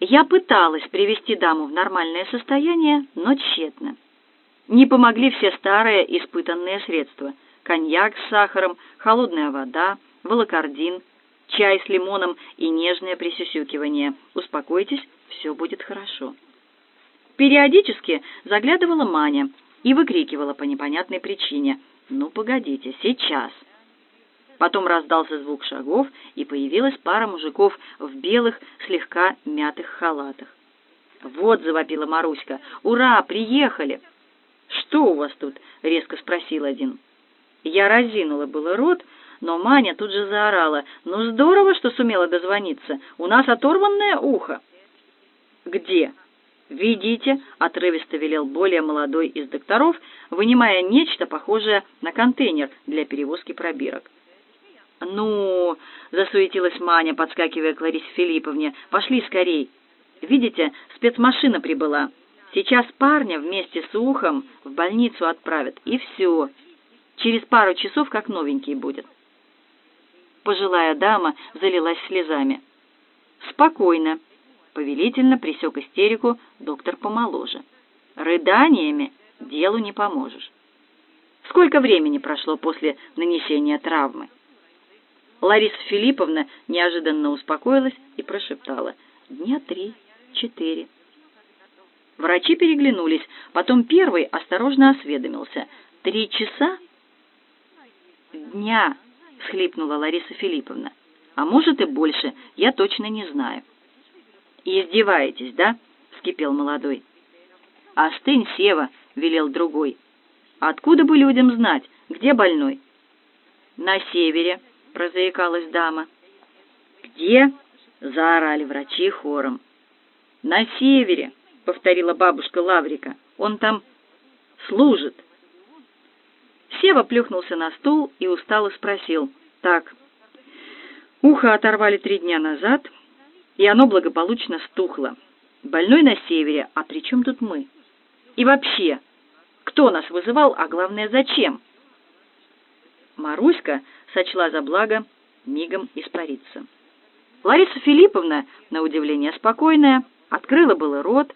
Я пыталась привести даму в нормальное состояние, но тщетно. Не помогли все старые испытанные средства: коньяк с сахаром, холодная вода, волокордин, чай с лимоном и нежное присюсюкивание. Успокойтесь, все будет хорошо. Периодически заглядывала Маня и выкрикивала по непонятной причине: "Ну погодите, сейчас!" Потом раздался звук шагов, и появилась пара мужиков в белых, слегка мятых халатах. "Вот", завопила Маруська. "Ура, приехали!" "Что у вас тут?" резко спросил один. Я разинула было рот, но Маня тут же заорала: "Ну здорово, что сумела дозвониться. У нас оторванное ухо". "Где?" «Ведите», — отрывисто велел более молодой из докторов, вынимая нечто похожее на контейнер для перевозки пробирок. «Ну...» — засуетилась Маня, подскакивая к Ларисе Филипповне. «Пошли скорей. Видите, спецмашина прибыла. Сейчас парня вместе с ухом в больницу отправят, и все. Через пару часов как новенький будет». Пожилая дама залилась слезами. «Спокойно», — повелительно пресек истерику доктор помоложе. «Рыданиями делу не поможешь». «Сколько времени прошло после нанесения травмы?» Лариса Филипповна неожиданно успокоилась и прошептала: "Дня три, четыре". Врачи переглянулись, потом первый осторожно осведомился: «Три часа?" "Дня", всхлипнула Лариса Филипповна. "А может и больше, я точно не знаю". "Издеваетесь, да?" вскипел молодой. "Остынь, Сева", велел другой. "Откуда бы людям знать, где больной?" "На севере", прозаикалась дама. Где? заорали врачи хором. На севере, повторила бабушка Лаврика. Он там служит. Сева плюхнулся на стул и устало спросил: "Так, ухо оторвали три дня назад, и оно благополучно стухло. Больной на севере, а при чем тут мы? И вообще, кто нас вызывал, а главное, зачем?" Маруська сочла за благо мигом испариться. Лариса Филипповна, на удивление спокойная, открыла было рот,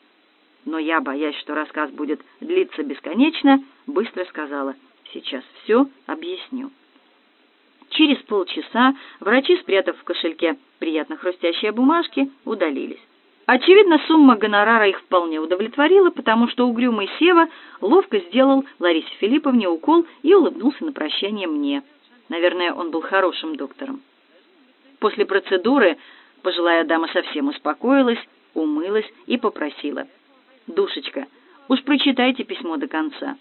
но я, боясь, что рассказ будет длиться бесконечно, быстро сказала: "Сейчас все объясню". Через полчаса врачи, спрятав в кошельке приятно хрустящие бумажки, удалились. Очевидно, сумма гонорара их вполне удовлетворила, потому что угрюмый Сева ловко сделал Ларисе Филипповне укол и улыбнулся на прощание мне. Наверное, он был хорошим доктором. После процедуры пожилая дама совсем успокоилась, умылась и попросила: "Душечка, уж прочитайте письмо до конца.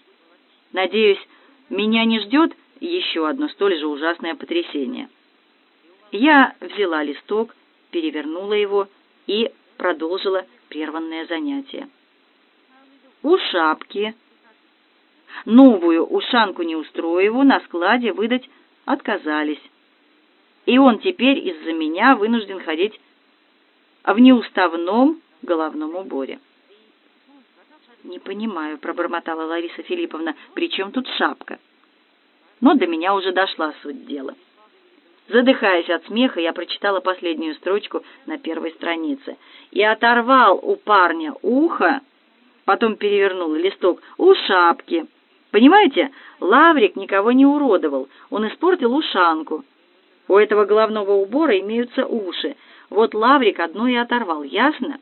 Надеюсь, меня не ждет еще одно столь же ужасное потрясение". Я взяла листок, перевернула его и продолжила прерванное занятие. У шапки новую ушанку Неустроеву на складе выдать отказались. И он теперь из-за меня вынужден ходить в неуставном головном уборе. Не понимаю, пробормотала Лариса Филипповна, при чем тут шапка? Но до меня уже дошла суть дела. Задыхаясь от смеха, я прочитала последнюю строчку на первой странице. И оторвал у парня ухо, потом перевернул листок у шапки. Понимаете, Лаврик никого не уродовал, он испортил ушанку. У этого головного убора имеются уши. Вот Лаврик одно и оторвал, ясно?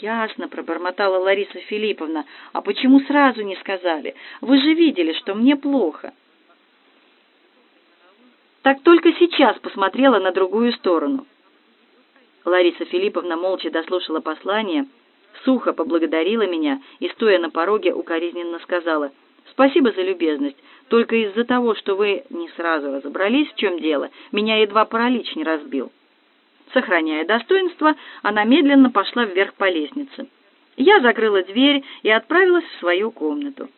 Ясно, пробормотала Лариса Филипповна. А почему сразу не сказали? Вы же видели, что мне плохо. Так только сейчас посмотрела на другую сторону. Лариса Филипповна молча дослушала послание, сухо поблагодарила меня и, стоя на пороге, укоризненно сказала — Спасибо за любезность. Только из-за того, что вы не сразу разобрались, в чем дело, меня едва паралич не разбил. Сохраняя достоинство, она медленно пошла вверх по лестнице. Я закрыла дверь и отправилась в свою комнату.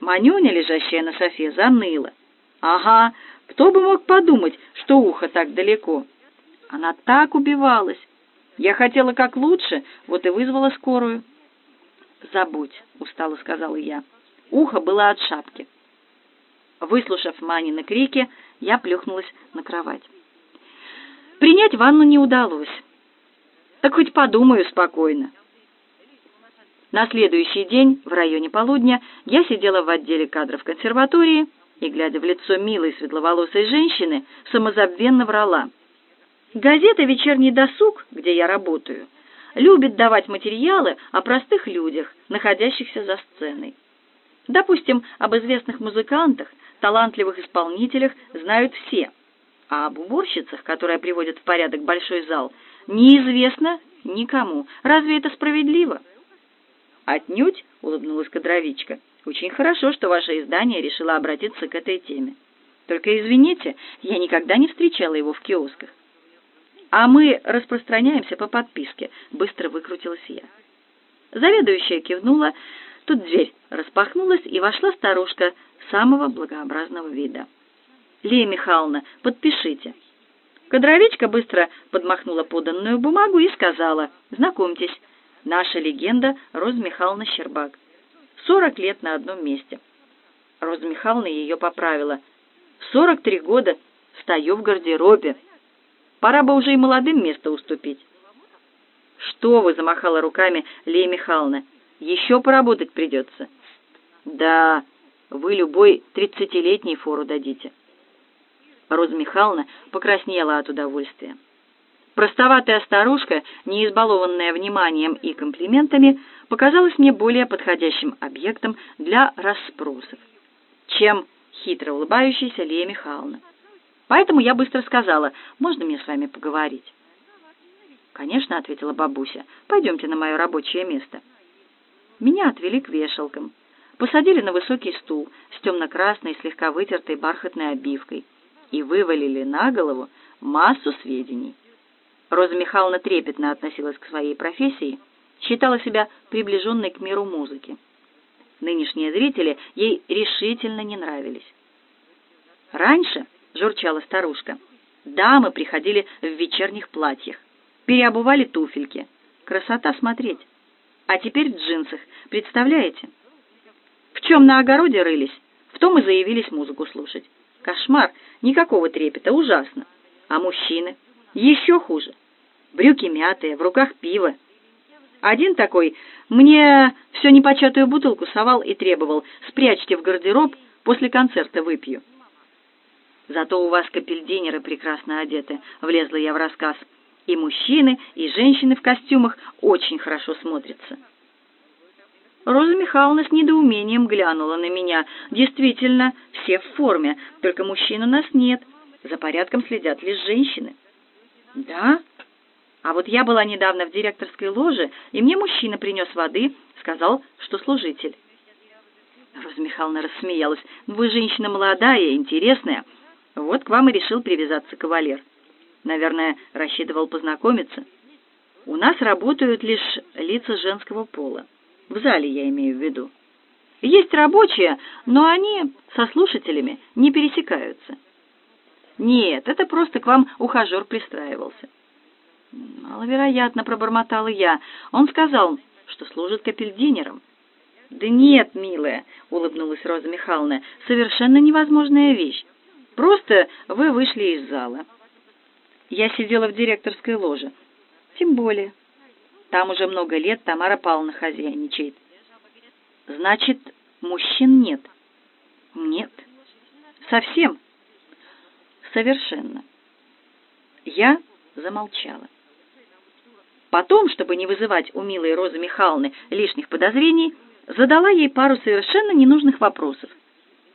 Манюня, лежащая на софе, заныла. Ага, кто бы мог подумать, что ухо так далеко. Она так убивалась. Я хотела как лучше, вот и вызвала скорую. Забудь, устало сказала я. Ухо было от шапки. Выслушав Манины крики, я плюхнулась на кровать. Принять ванну не удалось. Так хоть подумаю спокойно. На следующий день, в районе полудня, я сидела в отделе кадров консерватории и, глядя в лицо милой светловолосой женщины, самозабвенно врала. Газета «Вечерний досуг», где я работаю, любит давать материалы о простых людях, находящихся за сценой. Допустим, об известных музыкантах, талантливых исполнителях знают все, а об уборщицах, которые приводят в порядок большой зал, неизвестно никому. Разве это справедливо? Отнюдь, улыбнулась кадровичка. Очень хорошо, что ваше издание решило обратиться к этой теме. Только извините, я никогда не встречала его в киосках. А мы распространяемся по подписке, быстро выкрутилась я. Заведующая кивнула, тут дверь распахнулась, и вошла старушка самого благообразного вида. Лея Михайловна, подпишите. Кадровичка быстро подмахнула поданную бумагу и сказала, знакомьтесь, наша легенда Роза Михайловна Щербак. Сорок лет на одном месте. Роза Михайловна ее поправила. Сорок три года стою в гардеробе. Пора бы уже и молодым место уступить. Что вы, замахала руками Лея Михайловна, еще поработать придется. Да, вы любой тридцатилетний фору дадите. Роза Михайловна покраснела от удовольствия. Простоватая старушка, не избалованная вниманием и комплиментами, показалась мне более подходящим объектом для расспросов, чем хитро улыбающаяся Лея Михайловна. Поэтому я быстро сказала, можно мне с вами поговорить? «Конечно», — ответила бабуся, — «пойдемте на мое рабочее место». Меня отвели к вешалкам, посадили на высокий стул с темно-красной, слегка вытертой бархатной обивкой и вывалили на голову массу сведений. Роза Михайловна трепетно относилась к своей профессии, считала себя приближенной к миру музыки. Нынешние зрители ей решительно не нравились. «Раньше», — журчала старушка, — «дамы приходили в вечерних платьях, переобували туфельки. Красота смотреть. А теперь в джинсах, представляете? В чем на огороде рылись, в том и заявились музыку слушать. Кошмар, никакого трепета, ужасно. А мужчины? Еще хуже. Брюки мятые, в руках пиво. Один такой мне все непочатую бутылку совал и требовал «спрячьте в гардероб, после концерта выпью». Зато у вас капельдинеры прекрасно одеты, влезла я в рассказ. И мужчины, и женщины в костюмах очень хорошо смотрятся. Роза Михайловна с недоумением глянула на меня. Действительно, все в форме, только мужчин у нас нет. За порядком следят лишь женщины. Да? А вот я была недавно в директорской ложе, и мне мужчина принес воды, сказал, что служитель. Роза Михайловна рассмеялась. Вы женщина молодая, интересная. Вот к вам и решил привязаться кавалер. Наверное, рассчитывал познакомиться. У нас работают лишь лица женского пола. В зале я имею в виду. Есть рабочие, но они со слушателями не пересекаются. Нет, это просто к вам ухажер пристраивался. Маловероятно, пробормотала я. Он сказал, что служит капельдинером. Да нет, милая, улыбнулась Роза Михайловна, совершенно невозможная вещь. Просто вы вышли из зала. Я сидела в директорской ложе. Тем более. Там уже много лет Тамара Павловна хозяйничает. Значит, мужчин нет? Нет. Совсем? Совершенно. Я замолчала. Потом, чтобы не вызывать у милой Розы Михайловны лишних подозрений, задала ей пару совершенно ненужных вопросов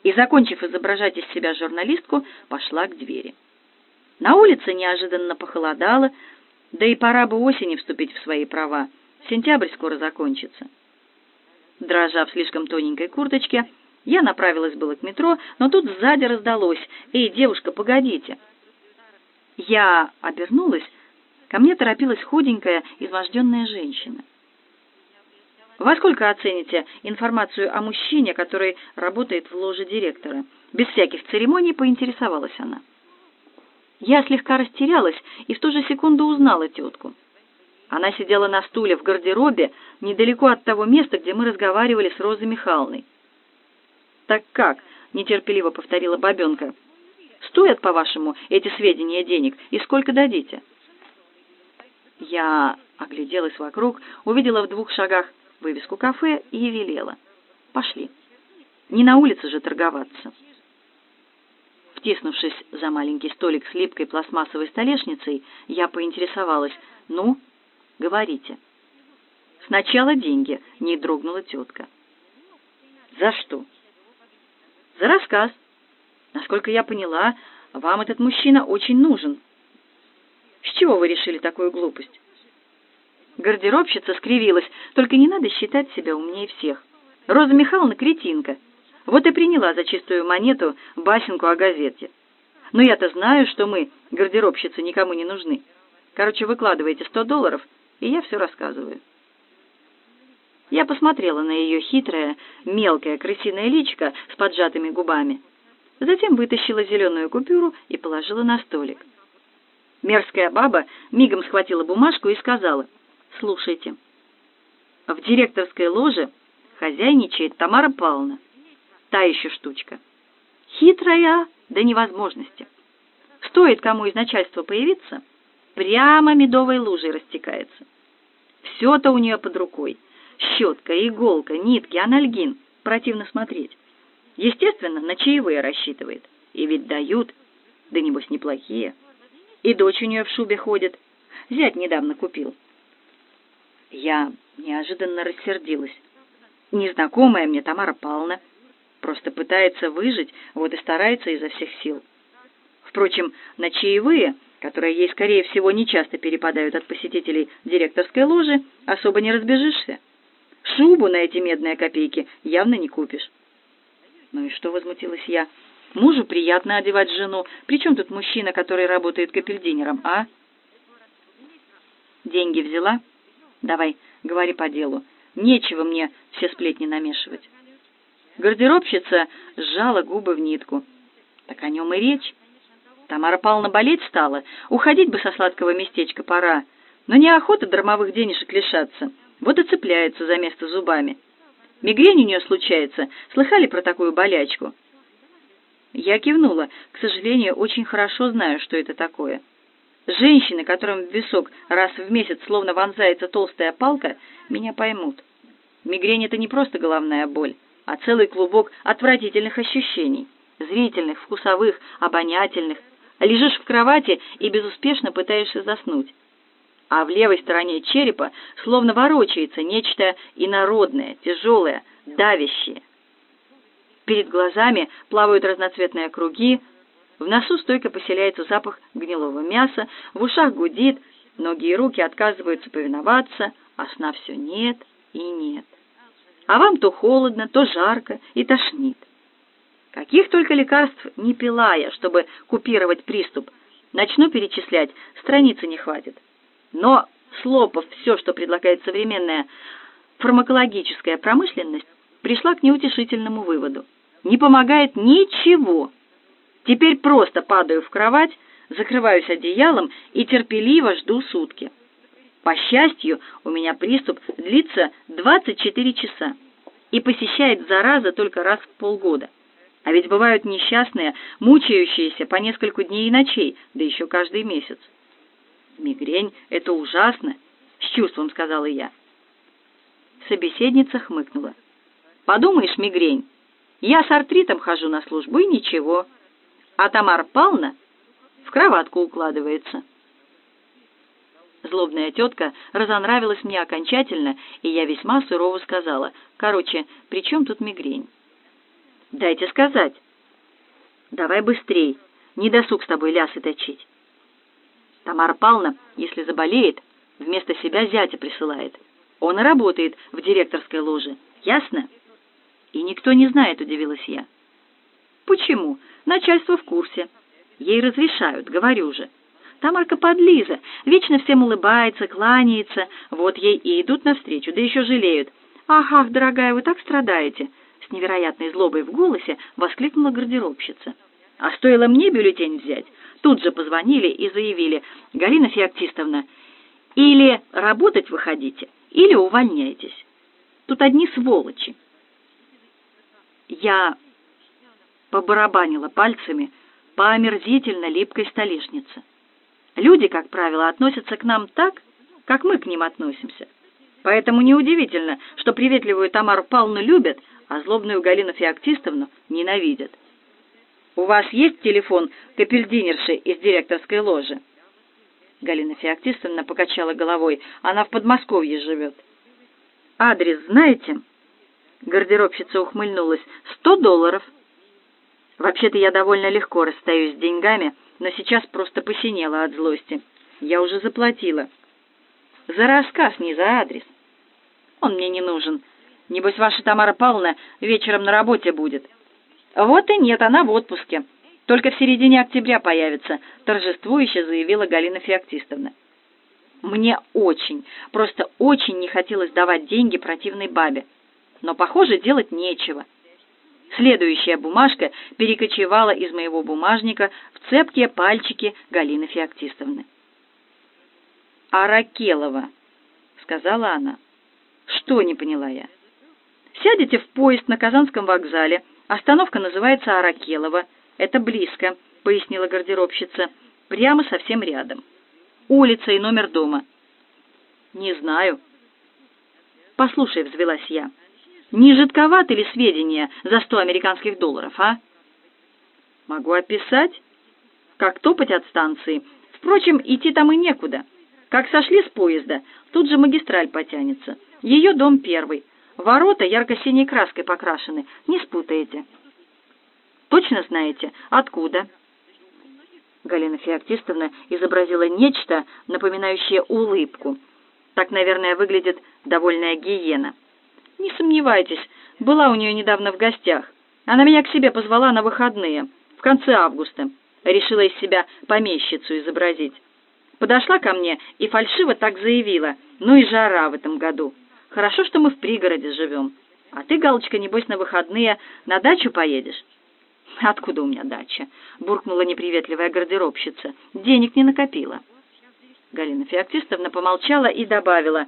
и, закончив изображать из себя журналистку, пошла к двери. На улице неожиданно похолодало, да и пора бы осени вступить в свои права. Сентябрь скоро закончится. Дрожа в слишком тоненькой курточке, я направилась было к метро, но тут сзади раздалось: "Эй, девушка, погодите!" Я обернулась, ко мне торопилась худенькая, изможденная женщина. Во сколько оцените информацию о мужчине, который работает в ложе директора? Без всяких церемоний поинтересовалась она. Я слегка растерялась и в ту же секунду узнала тетку. Она сидела на стуле в гардеробе недалеко от того места, где мы разговаривали с Розой Михайловной. «Так как?» — нетерпеливо повторила бабенка. «Стоят, по-вашему, эти сведения денег, и сколько дадите?» Я огляделась вокруг, увидела в двух шагах вывеску кафе и велела. «Пошли. Не на улице же торговаться». Втиснувшись за маленький столик с липкой пластмассовой столешницей, я поинтересовалась. «Ну, говорите». «Сначала деньги», — не дрогнула тетка. «За что?» «За рассказ. Насколько я поняла, вам этот мужчина очень нужен». «С чего вы решили такую глупость?» Гардеробщица скривилась. «Только не надо считать себя умнее всех. Роза Михайловна кретинка. Вот и приняла за чистую монету басенку о газете. Но я-то знаю, что мы, гардеробщицы, никому не нужны. Короче, выкладываете сто долларов, и я все рассказываю». Я посмотрела на ее хитрое, мелкое крысиное личико с поджатыми губами. Затем вытащила зеленую купюру и положила на столик. Мерзкая баба мигом схватила бумажку и сказала, «Слушайте, в директорской ложе хозяйничает Тамара Павловна. Та еще штучка. Хитрая до невозможности. Стоит кому из начальства появиться, прямо медовой лужей растекается. Все-то у нее под рукой. Щетка, иголка, нитки, анальгин. Противно смотреть. Естественно, на чаевые рассчитывает. И ведь дают, да небось неплохие. И дочь у нее в шубе ходит. Зять недавно купил. Я неожиданно рассердилась. Незнакомая мне Тамара Павловна просто пытается выжить, вот и старается изо всех сил. Впрочем, на чаевые, которые ей, скорее всего, нечасто перепадают от посетителей директорской ложи, особо не разбежишься. Шубу на эти медные копейки явно не купишь. Ну и что, возмутилась я. Мужу приятно одевать жену. Причем тут мужчина, который работает капельдинером, а? Деньги взяла? Давай, говори по делу. Нечего мне все сплетни намешивать. Гардеробщица сжала губы в нитку. Так о нем и речь. Тамара Павловна болеть стала. Уходить бы со сладкого местечка пора. Но неохота дармовых денежек лишаться. Вот и цепляется за место зубами. Мигрень у нее случается. Слыхали про такую болячку? Я кивнула. К сожалению, очень хорошо знаю, что это такое. Женщины, которым в висок раз в месяц словно вонзается толстая палка, меня поймут. Мигрень — это не просто головная боль, а целый клубок отвратительных ощущений. Зрительных, вкусовых, обонятельных. Лежишь в кровати и безуспешно пытаешься заснуть. А в левой стороне черепа словно ворочается нечто инородное, тяжелое, давящее. Перед глазами плавают разноцветные круги, в носу стойко поселяется запах гнилого мяса, в ушах гудит, ноги и руки отказываются повиноваться, а сна все нет и нет. А вам то холодно, то жарко и тошнит. Каких только лекарств не пила я, чтобы купировать приступ. Начну перечислять, страницы не хватит. Но, слопав все, что предлагает современная фармакологическая промышленность, пришла к неутешительному выводу – не помогает ничего. Теперь просто падаю в кровать, закрываюсь одеялом и терпеливо жду сутки. По счастью, у меня приступ длится 24 часа и посещает зараза только раз в полгода. А ведь бывают несчастные, мучающиеся по несколько дней и ночей, да еще каждый месяц. «Мигрень — это ужасно», — с чувством сказала я. Собеседница хмыкнула. «Подумаешь, мигрень, я с артритом хожу на службу, и ничего. А Тамара Павловна в кроватку укладывается. Злобная тетка разонравилась мне окончательно, и я весьма сурово сказала, «Короче, при чем тут мигрень?» «Дайте сказать». «Давай быстрей, не досуг с тобой лясы точить». Тамара Павловна, если заболеет, вместо себя зятя присылает. Он и работает в директорской ложе. Ясно?» И никто не знает, удивилась я. Почему? Начальство в курсе. Ей разрешают, говорю же. Тамарка подлиза, вечно всем улыбается, кланяется. Вот ей и идут навстречу, да еще жалеют. «Ах, ах, дорогая, вы так страдаете!» С невероятной злобой в голосе воскликнула гардеробщица. А стоило мне бюллетень взять, тут же позвонили и заявили, «Галина Феоктистовна, или работать выходите, или увольняйтесь. Тут одни сволочи». Я побарабанила пальцами по омерзительно липкой столешнице. Люди, как правило, относятся к нам так, как мы к ним относимся. Поэтому неудивительно, что приветливую Тамару Павловну любят, а злобную Галину Феоктистовну ненавидят. «У вас есть телефон капельдинерши из директорской ложи?» Галина Феоктистовна покачала головой. «Она в Подмосковье живет». «Адрес знаете?» Гардеробщица ухмыльнулась. «Сто долларов». «Вообще-то я довольно легко расстаюсь с деньгами, но сейчас просто посинела от злости. Я уже заплатила». «За рассказ, не за адрес». «Он мне не нужен. Небось, ваша Тамара Павловна вечером на работе будет». «Вот и нет, она в отпуске. Только в середине октября появится», — торжествующе заявила Галина Феоктистовна. Мне очень, просто очень не хотелось давать деньги противной бабе. Но, похоже, делать нечего. Следующая бумажка перекочевала из моего бумажника в цепкие пальчики Галины Феоктистовны. «Аракелова», — сказала она. «Что?» — не поняла я. «Сядете в поезд на Казанском вокзале. Остановка называется Аракелова. Это близко», — пояснила гардеробщица. «Прямо совсем рядом» улица и номер дома. Не знаю. Послушай, взвелась я. Не жидковаты ли сведения за сто американских долларов, а? Могу описать. Как топать от станции. Впрочем, идти там и некуда. Как сошли с поезда, тут же магистраль потянется. Ее дом первый. Ворота ярко-синей краской покрашены. Не спутаете. Точно знаете, откуда? Галина Феоктистовна изобразила нечто, напоминающее улыбку. Так, наверное, выглядит довольная гиена. Не сомневайтесь, была у нее недавно в гостях. Она меня к себе позвала на выходные, в конце августа. Решила из себя помещицу изобразить. Подошла ко мне и фальшиво так заявила. Ну и жара в этом году. Хорошо, что мы в пригороде живем. А ты, Галочка, небось, на выходные на дачу поедешь? «Откуда у меня дача?» — буркнула неприветливая гардеробщица. «Денег не накопила». Галина Феоктистовна помолчала и добавила.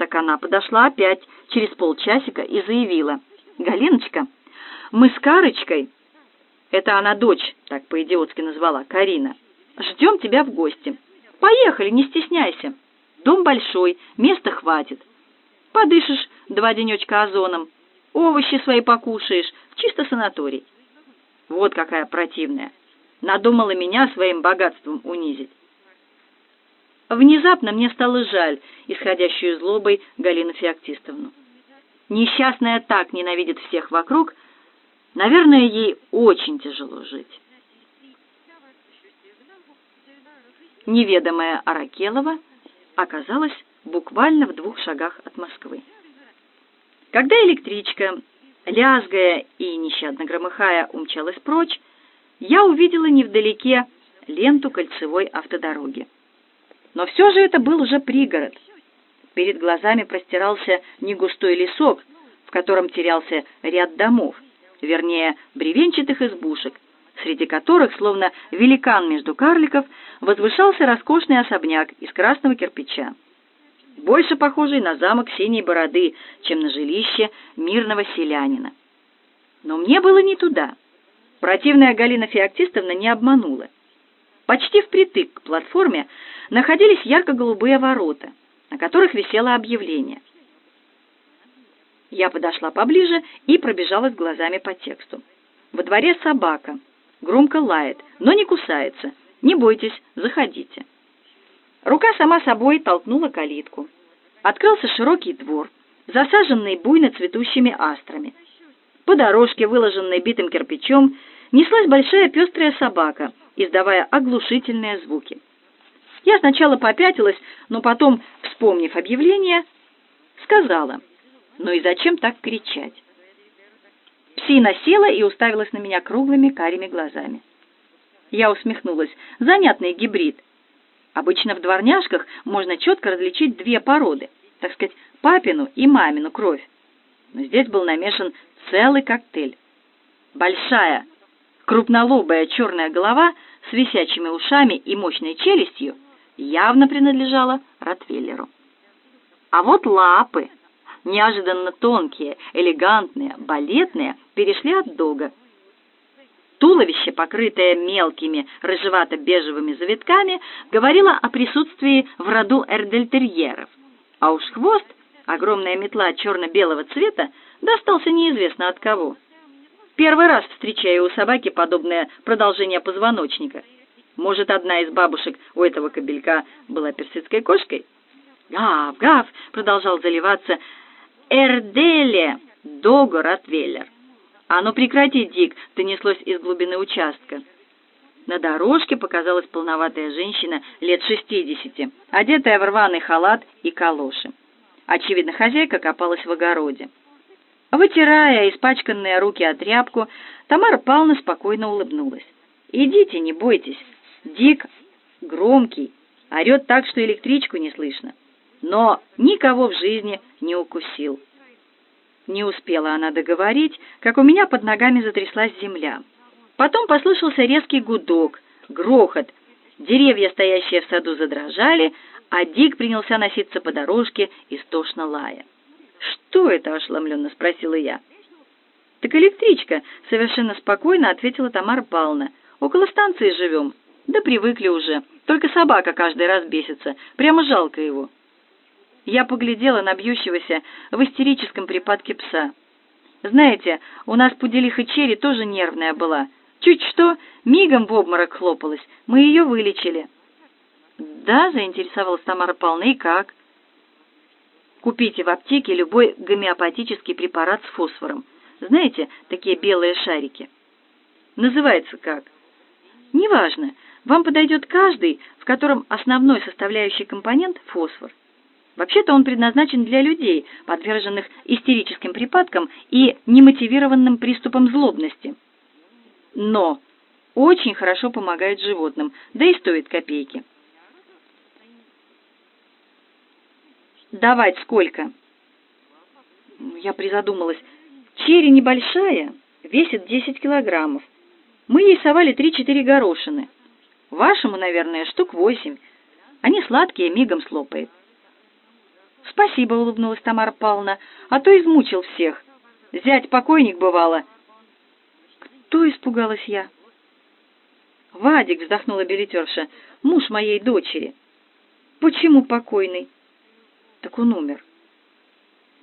Так она подошла опять через полчасика и заявила. «Галиночка, мы с Карочкой...» Это она дочь, так по-идиотски назвала, Карина. «Ждем тебя в гости. Поехали, не стесняйся. Дом большой, места хватит. Подышишь два денечка озоном, овощи свои покушаешь, чисто санаторий. Вот какая противная. Надумала меня своим богатством унизить. Внезапно мне стало жаль исходящую злобой Галину Феоктистовну. Несчастная так ненавидит всех вокруг, наверное, ей очень тяжело жить. Неведомая Аракелова оказалась буквально в двух шагах от Москвы. Когда электричка лязгая и нещадно громыхая умчалась прочь, я увидела невдалеке ленту кольцевой автодороги. Но все же это был уже пригород. Перед глазами простирался негустой лесок, в котором терялся ряд домов, вернее, бревенчатых избушек, среди которых, словно великан между карликов, возвышался роскошный особняк из красного кирпича больше похожий на замок Синей Бороды, чем на жилище мирного селянина. Но мне было не туда. Противная Галина Феоктистовна не обманула. Почти впритык к платформе находились ярко-голубые ворота, на которых висело объявление. Я подошла поближе и пробежалась глазами по тексту. Во дворе собака, громко лает, но не кусается. Не бойтесь, заходите. Рука сама собой толкнула калитку. Открылся широкий двор, засаженный буйно цветущими астрами. По дорожке, выложенной битым кирпичом, неслась большая пестрая собака, издавая оглушительные звуки. Я сначала попятилась, но потом, вспомнив объявление, сказала, «Ну и зачем так кричать?» Псина села и уставилась на меня круглыми карими глазами. Я усмехнулась. «Занятный гибрид». Обычно в дворняжках можно четко различить две породы, так сказать, папину и мамину кровь. Но здесь был намешан целый коктейль. Большая, крупнолобая черная голова с висячими ушами и мощной челюстью явно принадлежала Ротвейлеру. А вот лапы, неожиданно тонкие, элегантные, балетные, перешли от дога. Туловище, покрытое мелкими рыжевато-бежевыми завитками, говорило о присутствии в роду эрдельтерьеров, а уж хвост, огромная метла черно-белого цвета, достался неизвестно от кого. Первый раз встречаю у собаки подобное продолжение позвоночника. Может, одна из бабушек у этого кобелька была персидской кошкой? «Гав, гав!» — продолжал заливаться «Эрделе, Дого Ротвейлер». «А ну прекрати, Дик!» — донеслось из глубины участка. На дорожке показалась полноватая женщина лет шестидесяти, одетая в рваный халат и калоши. Очевидно, хозяйка копалась в огороде. Вытирая испачканные руки от тряпку, Тамара Павловна спокойно улыбнулась. «Идите, не бойтесь. Дик громкий, орет так, что электричку не слышно. Но никого в жизни не укусил». Не успела она договорить, как у меня под ногами затряслась земля. Потом послышался резкий гудок, грохот. Деревья, стоящие в саду, задрожали, а Дик принялся носиться по дорожке, истошно лая. «Что это?» — ошеломленно спросила я. «Так электричка», — совершенно спокойно ответила Тамара Павловна. «Около станции живем. Да привыкли уже. Только собака каждый раз бесится. Прямо жалко его». Я поглядела на бьющегося в истерическом припадке пса. Знаете, у нас пуделиха Черри тоже нервная была. Чуть что, мигом в обморок хлопалась. Мы ее вылечили. Да, заинтересовалась Тамара Павловна, и как? Купите в аптеке любой гомеопатический препарат с фосфором. Знаете, такие белые шарики. Называется как? Неважно. Вам подойдет каждый, в котором основной составляющий компонент – фосфор. Вообще-то он предназначен для людей, подверженных истерическим припадкам и немотивированным приступам злобности. Но очень хорошо помогает животным, да и стоит копейки. Давать сколько? Я призадумалась. Черри небольшая, весит 10 килограммов. Мы ей совали 3-4 горошины. Вашему, наверное, штук 8. Они сладкие, мигом слопает. «Спасибо», — улыбнулась Тамара Павловна, — «а то измучил всех. Зять покойник бывало». «Кто?» — испугалась я. «Вадик», — вздохнула билетерша, — «муж моей дочери». «Почему покойный?» «Так он умер».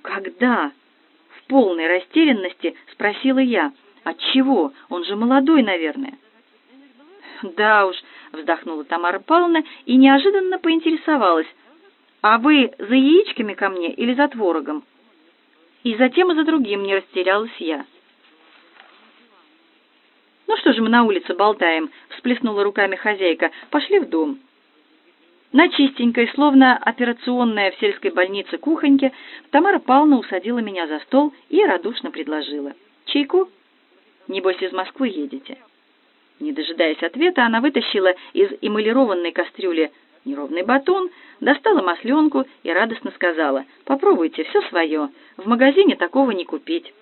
«Когда?» — в полной растерянности спросила я. «От чего? Он же молодой, наверное». «Да уж», — вздохнула Тамара Павловна и неожиданно поинтересовалась, «А вы за яичками ко мне или за творогом?» И затем и за другим не растерялась я. «Ну что же мы на улице болтаем?» — всплеснула руками хозяйка. «Пошли в дом». На чистенькой, словно операционная в сельской больнице кухоньке, Тамара Павловна усадила меня за стол и радушно предложила. «Чайку? Небось, из Москвы едете?» Не дожидаясь ответа, она вытащила из эмалированной кастрюли неровный батон, достала масленку и радостно сказала, «Попробуйте, все свое, в магазине такого не купить».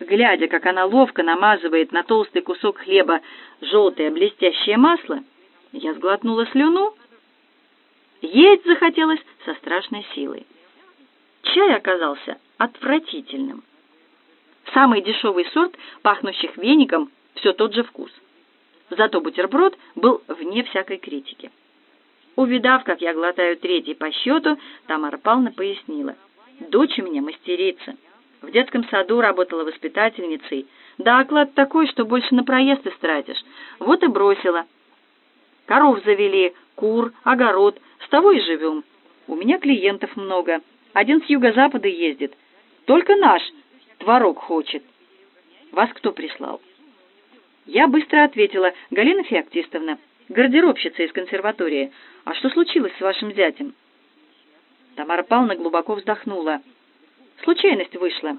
Глядя, как она ловко намазывает на толстый кусок хлеба желтое блестящее масло, я сглотнула слюну. Есть захотелось со страшной силой. Чай оказался отвратительным. Самый дешевый сорт, пахнущих веником, все тот же вкус. Зато бутерброд был вне всякой критики. Увидав, как я глотаю третий по счету, Тамара Павловна пояснила. «Дочь у меня мастерица. В детском саду работала воспитательницей. Да оклад такой, что больше на проезд истратишь. Вот и бросила. Коров завели, кур, огород. С того и живем. У меня клиентов много. Один с юго-запада ездит. Только наш творог хочет. Вас кто прислал?» Я быстро ответила. «Галина Феоктистовна, гардеробщица из консерватории. А что случилось с вашим зятем?» Тамара Павловна глубоко вздохнула. «Случайность вышла.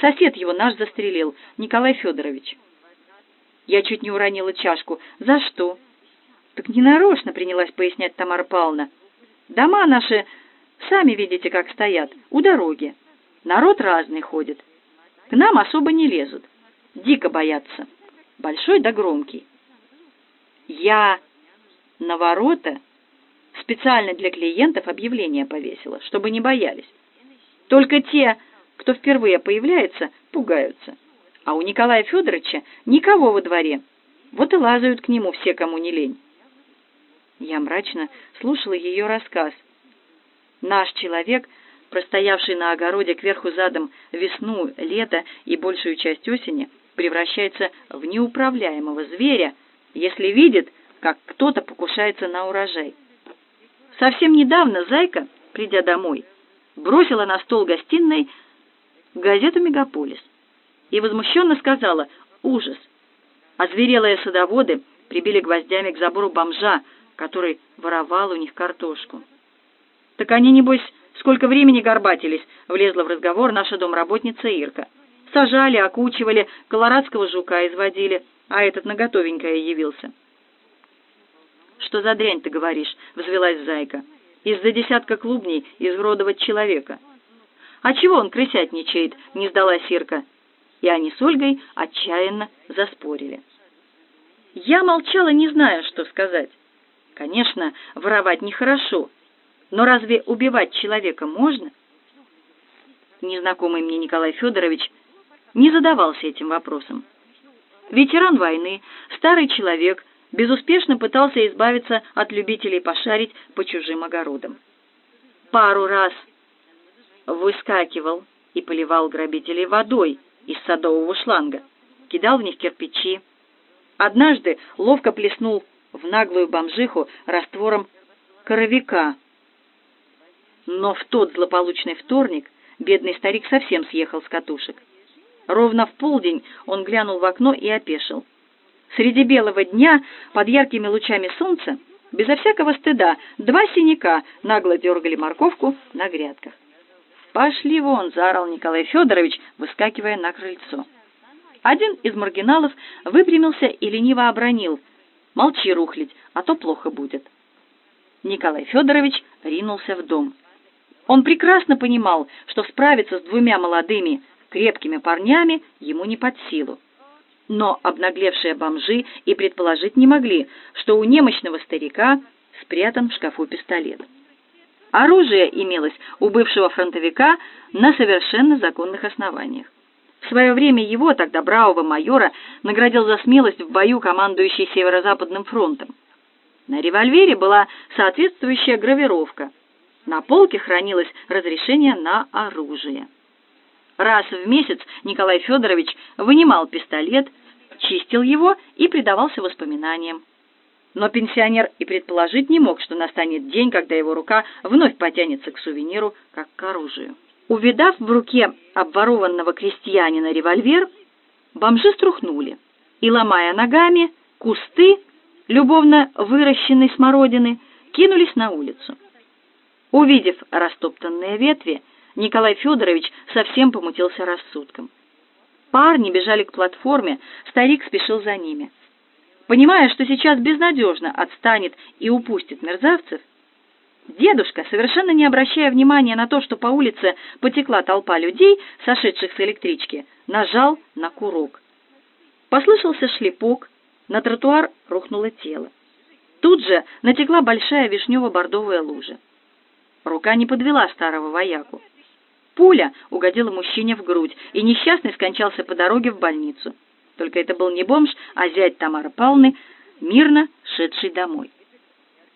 Сосед его наш застрелил, Николай Федорович». Я чуть не уронила чашку. «За что?» «Так ненарочно», — принялась пояснять Тамара Павловна. «Дома наши, сами видите, как стоят, у дороги. Народ разный ходит. К нам особо не лезут. Дико боятся. Большой да громкий. Я на ворота специально для клиентов объявление повесила, чтобы не боялись. Только те, кто впервые появляется, пугаются. а у Николая Федоровича никого во дворе. Вот и лазают к нему все, кому не лень. Я мрачно слушала ее рассказ. Наш человек, простоявший на огороде кверху задом весну, лето и большую часть осени, превращается в неуправляемого зверя, если видит, как кто-то покушается на урожай. Совсем недавно Зайка, придя домой, бросила на стол гостиной газету «Мегаполис» и возмущенно сказала «Ужас!». Озверелые садоводы прибили гвоздями к забору бомжа, который воровал у них картошку. «Так они, небось, сколько времени горбатились», — влезла в разговор наша домработница Ирка. «Сажали, окучивали, колорадского жука изводили, а этот наготовенькое явился». «Что за дрянь ты говоришь?» — взвелась Зайка. «Из-за десятка клубней изуродовать человека». «А чего он крысятничает?» — не сдалась Ирка. И они с Ольгой отчаянно заспорили. Я молчала, не зная, что сказать. Конечно, воровать нехорошо, но разве убивать человека можно? Незнакомый мне Николай Федорович не задавался этим вопросом. Ветеран войны, старый человек, безуспешно пытался избавиться от любителей пошарить по чужим огородам. Пару раз выскакивал и поливал грабителей водой из садового шланга, кидал в них кирпичи. Однажды ловко плеснул в наглую бомжиху раствором коровика. Но в тот злополучный вторник бедный старик совсем съехал с катушек. Ровно в полдень он глянул в окно и опешил. Среди белого дня, под яркими лучами солнца, безо всякого стыда, два синяка нагло дергали морковку на грядках. «Пошли вон!» — заорал Николай Федорович, выскакивая на крыльцо. Один из маргиналов выпрямился и лениво обронил. «Молчи, рухлить, а то плохо будет». Николай Федорович ринулся в дом. Он прекрасно понимал, что справиться с двумя молодыми, крепкими парнями ему не под силу но обнаглевшие бомжи и предположить не могли, что у немощного старика спрятан в шкафу пистолет. Оружие имелось у бывшего фронтовика на совершенно законных основаниях. В свое время его, тогда бравого майора, наградил за смелость в бою командующий Северо-Западным фронтом. На револьвере была соответствующая гравировка. На полке хранилось разрешение на оружие. Раз в месяц Николай Федорович вынимал пистолет, чистил его и предавался воспоминаниям. Но пенсионер и предположить не мог, что настанет день, когда его рука вновь потянется к сувениру, как к оружию. Увидав в руке обворованного крестьянина револьвер, бомжи струхнули и, ломая ногами, кусты, любовно выращенной смородины, кинулись на улицу. Увидев растоптанные ветви, Николай Федорович совсем помутился рассудком. Парни бежали к платформе, старик спешил за ними. Понимая, что сейчас безнадежно отстанет и упустит мерзавцев, дедушка, совершенно не обращая внимания на то, что по улице потекла толпа людей, сошедших с электрички, нажал на курок. Послышался шлепок, на тротуар рухнуло тело. Тут же натекла большая вишнево-бордовая лужа. Рука не подвела старого вояку. Пуля угодила мужчине в грудь, и несчастный скончался по дороге в больницу. Только это был не бомж, а зять Тамары Павловны, мирно шедший домой.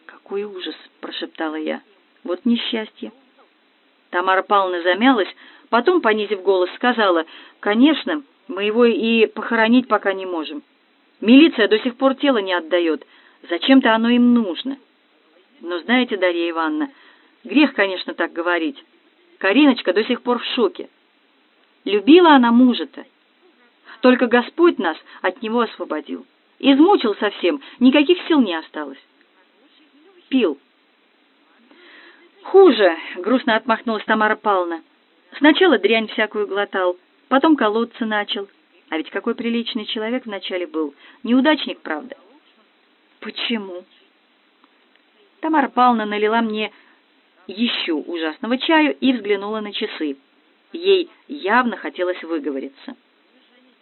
«Какой ужас!» — прошептала я. «Вот несчастье!» Тамара Павловна замялась, потом, понизив голос, сказала, «Конечно, мы его и похоронить пока не можем. Милиция до сих пор тело не отдает. Зачем-то оно им нужно. Но знаете, Дарья Ивановна, грех, конечно, так говорить. Кариночка до сих пор в шоке. Любила она мужа-то. Только Господь нас от него освободил. Измучил совсем, никаких сил не осталось. Пил. Хуже, грустно отмахнулась Тамара Павловна. Сначала дрянь всякую глотал, потом колоться начал. А ведь какой приличный человек вначале был. Неудачник, правда. Почему? Тамара Павловна налила мне еще ужасного чаю и взглянула на часы. Ей явно хотелось выговориться.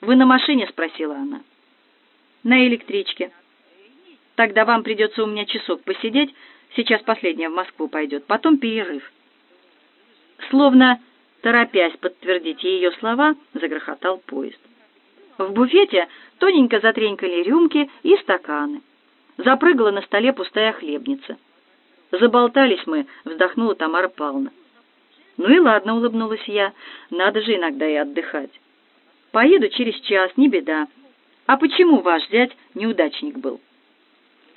«Вы на машине?» — спросила она. «На электричке». «Тогда вам придется у меня часок посидеть. Сейчас последняя в Москву пойдет. Потом перерыв». Словно торопясь подтвердить ее слова, загрохотал поезд. В буфете тоненько затренькали рюмки и стаканы. Запрыгала на столе пустая хлебница. Заболтались мы, вздохнула Тамара Павловна. Ну и ладно, улыбнулась я. Надо же иногда и отдыхать. Поеду через час, не беда. А почему ваш зять неудачник был?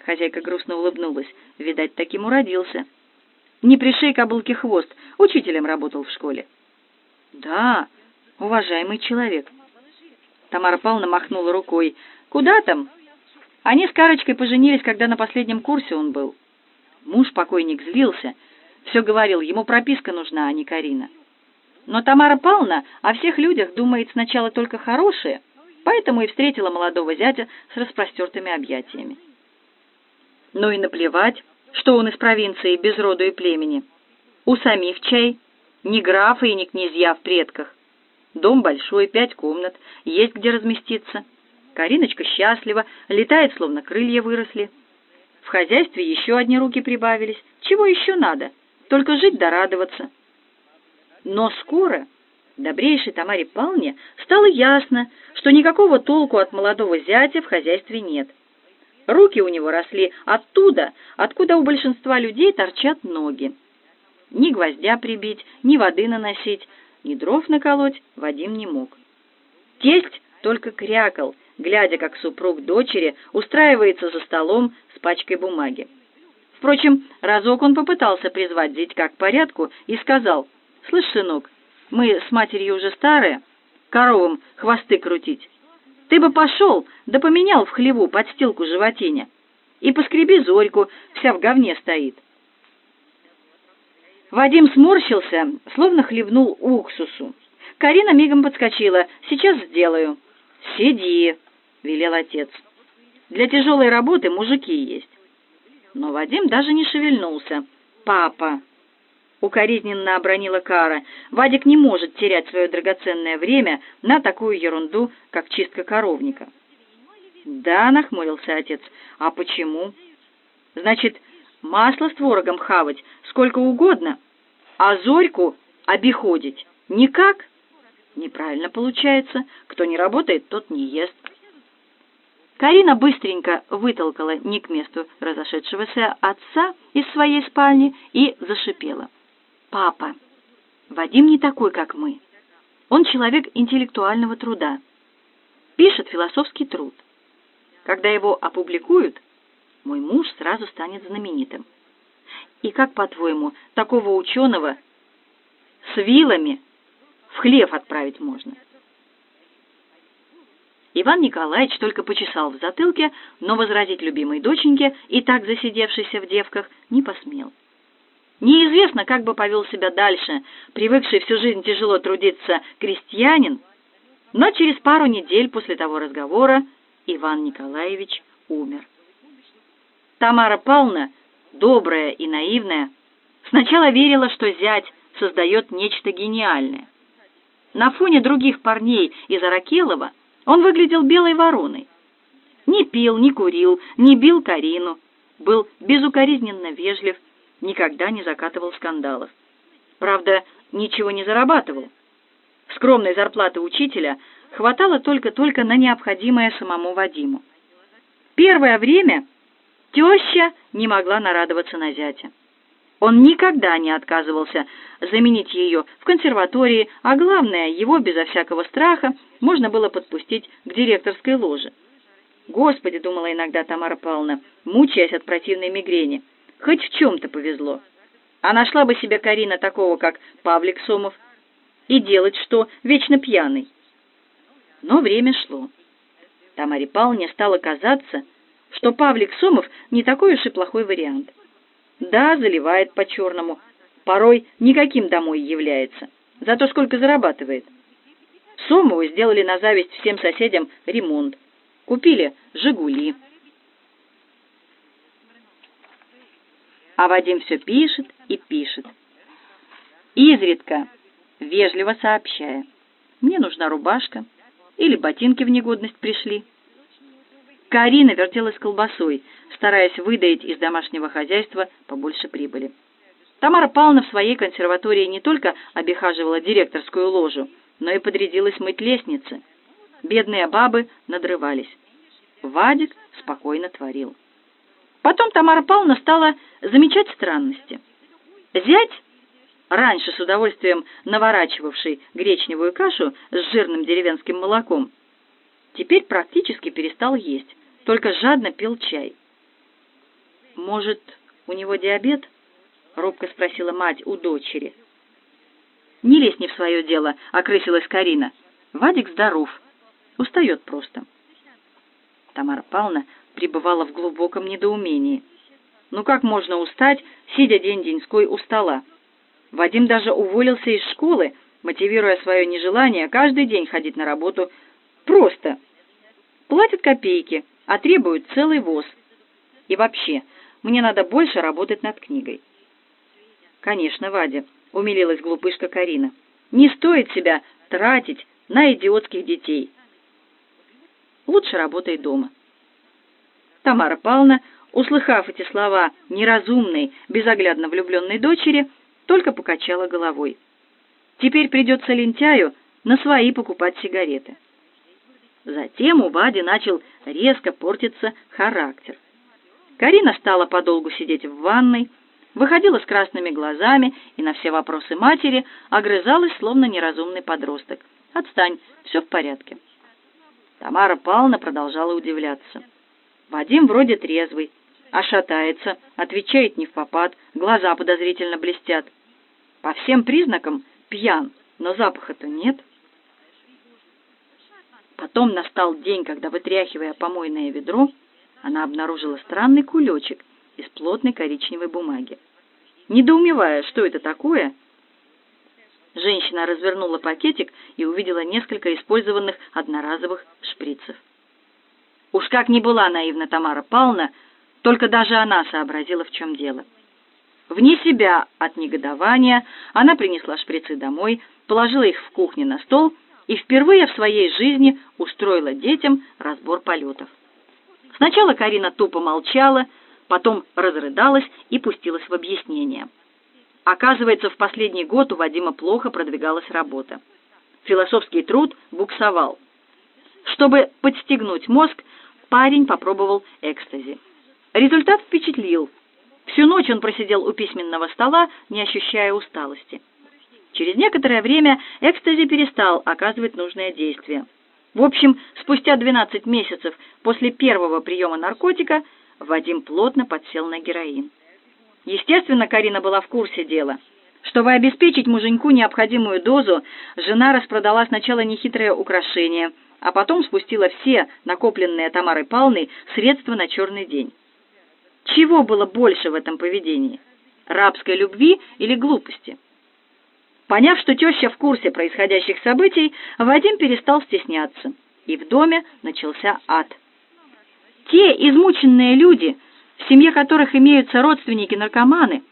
Хозяйка грустно улыбнулась. Видать, таким уродился. Не пришей кобылке хвост, учителем работал в школе. Да, уважаемый человек. Тамара Павловна махнула рукой. Куда там? Они с Карочкой поженились, когда на последнем курсе он был. Муж-покойник злился, все говорил, ему прописка нужна, а не Карина. Но Тамара Павловна о всех людях думает сначала только хорошее, поэтому и встретила молодого зятя с распростертыми объятиями. Ну и наплевать, что он из провинции без роду и племени. У самих чай, ни графы и ни князья в предках. Дом большой, пять комнат, есть где разместиться. Кариночка счастлива, летает, словно крылья выросли. В хозяйстве еще одни руки прибавились. Чего еще надо? Только жить да радоваться. Но скоро добрейшей Тамаре Павловне стало ясно, что никакого толку от молодого зятя в хозяйстве нет. Руки у него росли оттуда, откуда у большинства людей торчат ноги. Ни гвоздя прибить, ни воды наносить, ни дров наколоть Вадим не мог. Тесть только крякал, глядя, как супруг дочери устраивается за столом с пачкой бумаги. Впрочем, разок он попытался призвать зятька к порядку и сказал, «Слышь, сынок, мы с матерью уже старые, коровам хвосты крутить. Ты бы пошел, да поменял в хлеву подстилку животиня, и поскреби Зорьку, вся в говне стоит». Вадим сморщился, словно хлебнул уксусу. Карина мигом подскочила. «Сейчас сделаю». «Сиди», — велел отец. «Для тяжелой работы мужики есть». Но Вадим даже не шевельнулся. «Папа!» Укоризненно обронила Кара. «Вадик не может терять свое драгоценное время на такую ерунду, как чистка коровника». «Да», — нахмурился отец. «А почему?» «Значит, масло с творогом хавать сколько угодно, а зорьку обиходить никак?» «Неправильно получается. Кто не работает, тот не ест». Карина быстренько вытолкала не к месту разошедшегося отца из своей спальни и зашипела. «Папа, Вадим не такой, как мы. Он человек интеллектуального труда. Пишет философский труд. Когда его опубликуют, мой муж сразу станет знаменитым. И как, по-твоему, такого ученого с вилами в хлев отправить можно?» Иван Николаевич только почесал в затылке, но возразить любимой доченьке, и так засидевшейся в девках, не посмел. Неизвестно, как бы повел себя дальше, привыкший всю жизнь тяжело трудиться крестьянин, но через пару недель после того разговора Иван Николаевич умер. Тамара Павловна, добрая и наивная, сначала верила, что зять создает нечто гениальное. На фоне других парней из Аракелова он выглядел белой вороной. Не пил, не курил, не бил Карину, был безукоризненно вежлив, никогда не закатывал скандалов. Правда, ничего не зарабатывал. Скромной зарплаты учителя хватало только-только на необходимое самому Вадиму. Первое время теща не могла нарадоваться на зятя. Он никогда не отказывался заменить ее в консерватории, а главное, его безо всякого страха можно было подпустить к директорской ложе. «Господи!» — думала иногда Тамара Павловна, мучаясь от противной мигрени. «Хоть в чем-то повезло. А нашла бы себе Карина такого, как Павлик Сомов. И делать что, вечно пьяный». Но время шло. Тамаре Павловне стало казаться, что Павлик Сомов не такой уж и плохой вариант. Да, заливает по-черному. Порой никаким домой является. Зато сколько зарабатывает. Сомову сделали на зависть всем соседям ремонт. Купили «Жигули». А Вадим все пишет и пишет. Изредка, вежливо сообщая. Мне нужна рубашка. Или ботинки в негодность пришли. Карина вертелась колбасой, стараясь выдаить из домашнего хозяйства побольше прибыли. Тамара Павловна в своей консерватории не только обихаживала директорскую ложу, но и подрядилась мыть лестницы. Бедные бабы надрывались. Вадик спокойно творил. Потом Тамара Павловна стала замечать странности. Зять, раньше с удовольствием наворачивавший гречневую кашу с жирным деревенским молоком, теперь практически перестал есть, только жадно пил чай. «Может, у него диабет?» — робко спросила мать у дочери. «Не лезь не в свое дело», — окрысилась Карина. «Вадик здоров, устает просто». Тамара Павловна пребывала в глубоком недоумении. Ну как можно устать, сидя день-деньской у стола? Вадим даже уволился из школы, мотивируя свое нежелание каждый день ходить на работу просто. Платят копейки, а требуют целый воз. И вообще, мне надо больше работать над книгой. Конечно, Вадя, умилилась глупышка Карина. Не стоит себя тратить на идиотских детей. Лучше работай дома. Тамара Павловна, услыхав эти слова неразумной, безоглядно влюбленной дочери, только покачала головой. Теперь придется лентяю на свои покупать сигареты. Затем у Вади начал резко портиться характер. Карина стала подолгу сидеть в ванной, выходила с красными глазами и на все вопросы матери огрызалась, словно неразумный подросток. «Отстань, все в порядке». Тамара Павловна продолжала удивляться. Вадим вроде трезвый, а шатается, отвечает не в попад, глаза подозрительно блестят. По всем признакам пьян, но запаха-то нет. Потом настал день, когда, вытряхивая помойное ведро, она обнаружила странный кулечек из плотной коричневой бумаги. Недоумевая, что это такое, женщина развернула пакетик и увидела несколько использованных одноразовых шприцев. Уж как не была наивна Тамара Павловна, только даже она сообразила, в чем дело. Вне себя от негодования она принесла шприцы домой, положила их в кухне на стол и впервые в своей жизни устроила детям разбор полетов. Сначала Карина тупо молчала, потом разрыдалась и пустилась в объяснение. Оказывается, в последний год у Вадима плохо продвигалась работа. Философский труд буксовал. Чтобы подстегнуть мозг, Парень попробовал экстази. Результат впечатлил. Всю ночь он просидел у письменного стола, не ощущая усталости. Через некоторое время экстази перестал оказывать нужное действие. В общем, спустя 12 месяцев после первого приема наркотика Вадим плотно подсел на героин. Естественно, Карина была в курсе дела. Чтобы обеспечить муженьку необходимую дозу, жена распродала сначала нехитрое украшение – а потом спустила все накопленные Тамарой Павловной средства на черный день. Чего было больше в этом поведении? Рабской любви или глупости? Поняв, что теща в курсе происходящих событий, Вадим перестал стесняться, и в доме начался ад. Те измученные люди, в семье которых имеются родственники-наркоманы,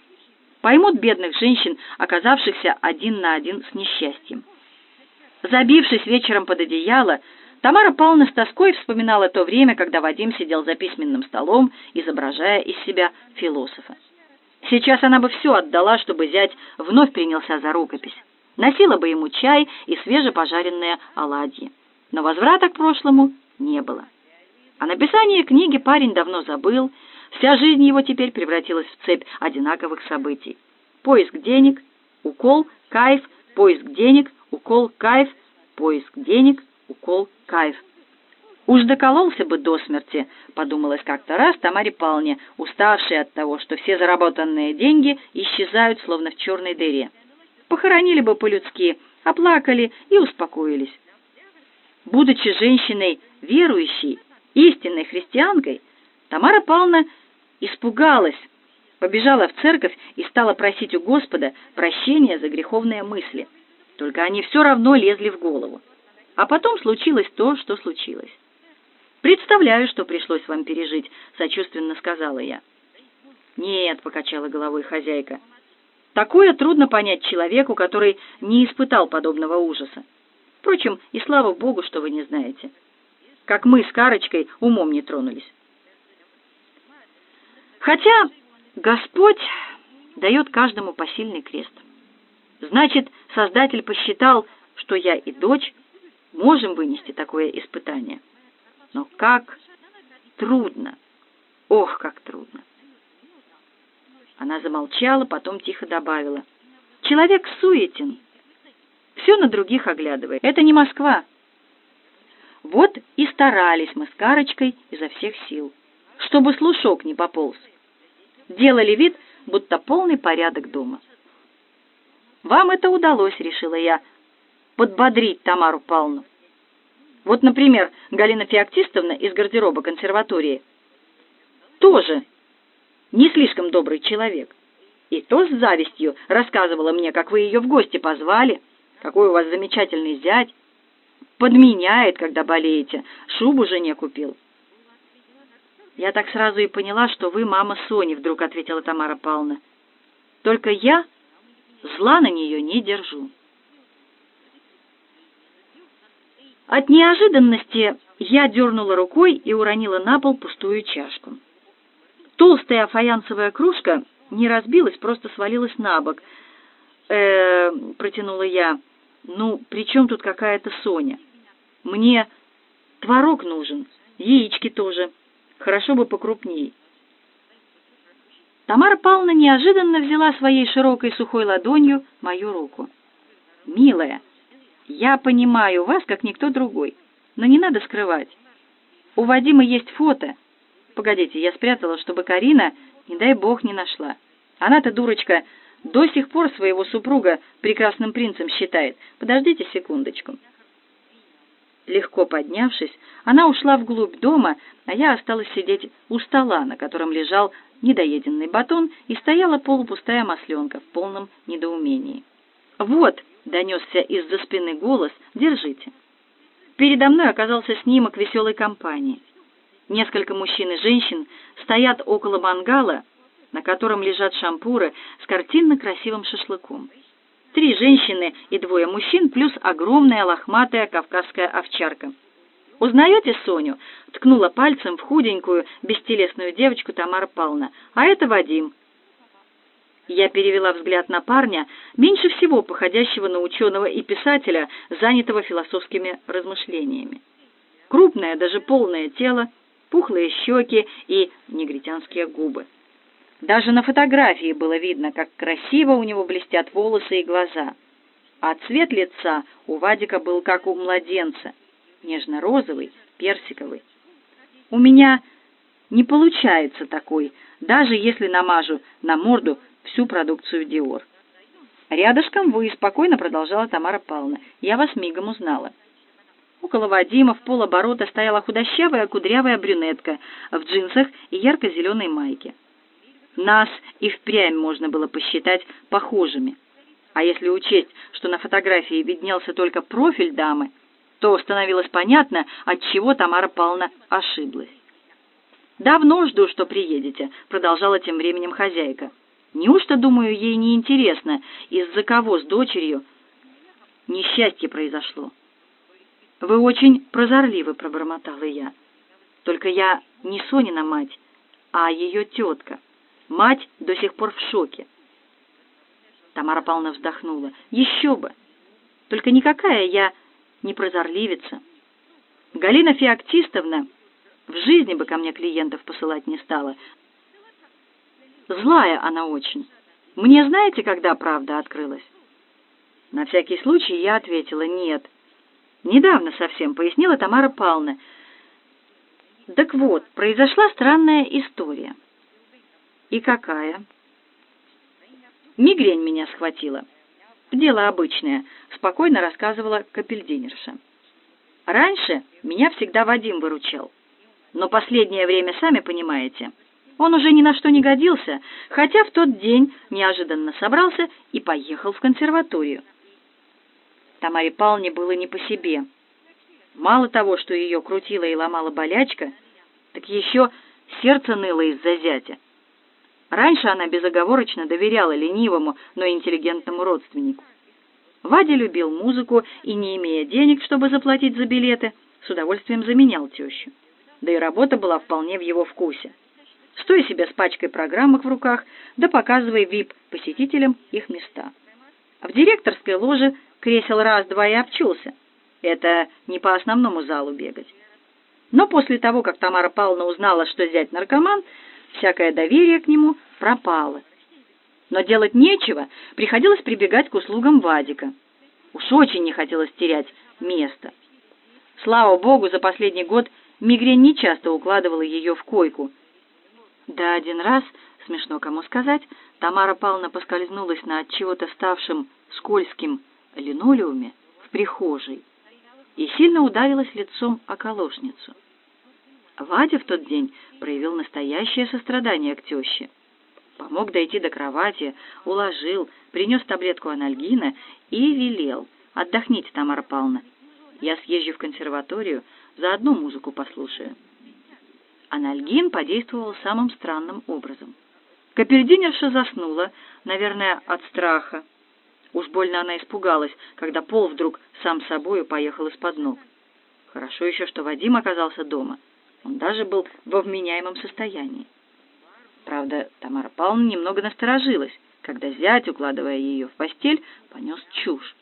поймут бедных женщин, оказавшихся один на один с несчастьем. Забившись вечером под одеяло, Тамара Павловна с тоской вспоминала то время, когда Вадим сидел за письменным столом, изображая из себя философа. Сейчас она бы все отдала, чтобы зять вновь принялся за рукопись. Носила бы ему чай и свежепожаренные оладьи. Но возврата к прошлому не было. О написании книги парень давно забыл, вся жизнь его теперь превратилась в цепь одинаковых событий. Поиск денег, укол, кайф, поиск денег, укол, кайф, поиск денег, укол, кайф. Уж докололся бы до смерти, подумалось как-то раз Тамаре Павловне, уставшей от того, что все заработанные деньги исчезают, словно в черной дыре. Похоронили бы по-людски, оплакали и успокоились. Будучи женщиной верующей, истинной христианкой, Тамара Павловна испугалась, побежала в церковь и стала просить у Господа прощения за греховные мысли. Только они все равно лезли в голову. А потом случилось то, что случилось. «Представляю, что пришлось вам пережить», — сочувственно сказала я. «Нет», — покачала головой хозяйка. «Такое трудно понять человеку, который не испытал подобного ужаса. Впрочем, и слава богу, что вы не знаете. Как мы с Карочкой умом не тронулись. Хотя Господь дает каждому посильный крест. Значит, Создатель посчитал, что я и дочь можем вынести такое испытание. Но как трудно! Ох, как трудно! Она замолчала, потом тихо добавила. Человек суетен, все на других оглядывает. Это не Москва. Вот и старались мы с Карочкой изо всех сил, чтобы слушок не пополз. Делали вид, будто полный порядок дома. Вам это удалось, решила я, подбодрить Тамару Павловну. Вот, например, Галина Феоктистовна из гардероба консерватории тоже не слишком добрый человек. И то с завистью рассказывала мне, как вы ее в гости позвали, какой у вас замечательный зять, подменяет, когда болеете, шубу жене купил. Я так сразу и поняла, что вы мама Сони, вдруг ответила Тамара Павловна. Только я зла на нее не держу. От неожиданности я дернула рукой и уронила на пол пустую чашку. Толстая фаянсовая кружка не разбилась, просто свалилась на бок. Э, -э протянула я. Ну, при чем тут какая-то Соня? Мне творог нужен, яички тоже. Хорошо бы покрупней. Тамара Павловна неожиданно взяла своей широкой сухой ладонью мою руку. «Милая, я понимаю вас, как никто другой, но не надо скрывать. У Вадима есть фото. Погодите, я спрятала, чтобы Карина, не дай бог, не нашла. Она-то, дурочка, до сих пор своего супруга прекрасным принцем считает. Подождите секундочку». Легко поднявшись, она ушла вглубь дома, а я осталась сидеть у стола, на котором лежал недоеденный батон, и стояла полупустая масленка в полном недоумении. «Вот», — донесся из-за спины голос, — «держите». Передо мной оказался снимок веселой компании. Несколько мужчин и женщин стоят около мангала, на котором лежат шампуры с картинно красивым шашлыком. Три женщины и двое мужчин, плюс огромная лохматая кавказская овчарка. «Узнаете Соню?» — ткнула пальцем в худенькую, бестелесную девочку Тамара Павловна. «А это Вадим». Я перевела взгляд на парня, меньше всего походящего на ученого и писателя, занятого философскими размышлениями. Крупное, даже полное тело, пухлые щеки и негритянские губы. Даже на фотографии было видно, как красиво у него блестят волосы и глаза. А цвет лица у Вадика был как у младенца, нежно-розовый, персиковый. У меня не получается такой, даже если намажу на морду всю продукцию Диор. Рядышком вы, спокойно продолжала Тамара Павловна. Я вас мигом узнала. Около Вадима в полоборота стояла худощавая кудрявая брюнетка в джинсах и ярко-зеленой майке. Нас и впрямь можно было посчитать похожими. А если учесть, что на фотографии виднелся только профиль дамы, то становилось понятно, от чего Тамара Павловна ошиблась. «Давно жду, что приедете», — продолжала тем временем хозяйка. «Неужто, думаю, ей не интересно, из-за кого с дочерью несчастье произошло?» «Вы очень прозорливы», — пробормотала я. «Только я не Сонина мать, а ее тетка». Мать до сих пор в шоке. Тамара Павловна вздохнула. Еще бы! Только никакая я не прозорливица. Галина Феоктистовна в жизни бы ко мне клиентов посылать не стала. Злая она очень. Мне знаете, когда правда открылась? На всякий случай я ответила «нет». Недавно совсем, пояснила Тамара Павловна. Так вот, произошла странная история. «И какая?» «Мигрень меня схватила. Дело обычное», — спокойно рассказывала капельдинерша. «Раньше меня всегда Вадим выручал. Но последнее время, сами понимаете, он уже ни на что не годился, хотя в тот день неожиданно собрался и поехал в консерваторию. Тамаре Павловне было не по себе. Мало того, что ее крутила и ломала болячка, так еще сердце ныло из-за зятя. Раньше она безоговорочно доверяла ленивому, но интеллигентному родственнику. Вадя любил музыку и, не имея денег, чтобы заплатить за билеты, с удовольствием заменял тещу. Да и работа была вполне в его вкусе. Стоя себе с пачкой программок в руках, да показывая вип-посетителям их места. В директорской ложе кресел раз-два и обчелся. Это не по основному залу бегать. Но после того, как Тамара Павловна узнала, что зять наркоман, всякое доверие к нему пропало. Но делать нечего, приходилось прибегать к услугам Вадика. Уж очень не хотелось терять место. Слава богу, за последний год мигрень нечасто укладывала ее в койку. Да один раз, смешно кому сказать, Тамара Павловна поскользнулась на от чего-то ставшем скользким линолеуме в прихожей и сильно ударилась лицом о колошницу. Вадя в тот день проявил настоящее сострадание к теще. Помог дойти до кровати, уложил, принес таблетку анальгина и велел. «Отдохните, Тамара Павловна. Я съезжу в консерваторию, заодно музыку послушаю». Анальгин подействовал самым странным образом. Капердинерша заснула, наверное, от страха. Уж больно она испугалась, когда пол вдруг сам собою поехал из-под ног. Хорошо еще, что Вадим оказался дома. Он даже был во вменяемом состоянии. Правда, Тамара Павловна немного насторожилась, когда зять, укладывая ее в постель, понес чушь.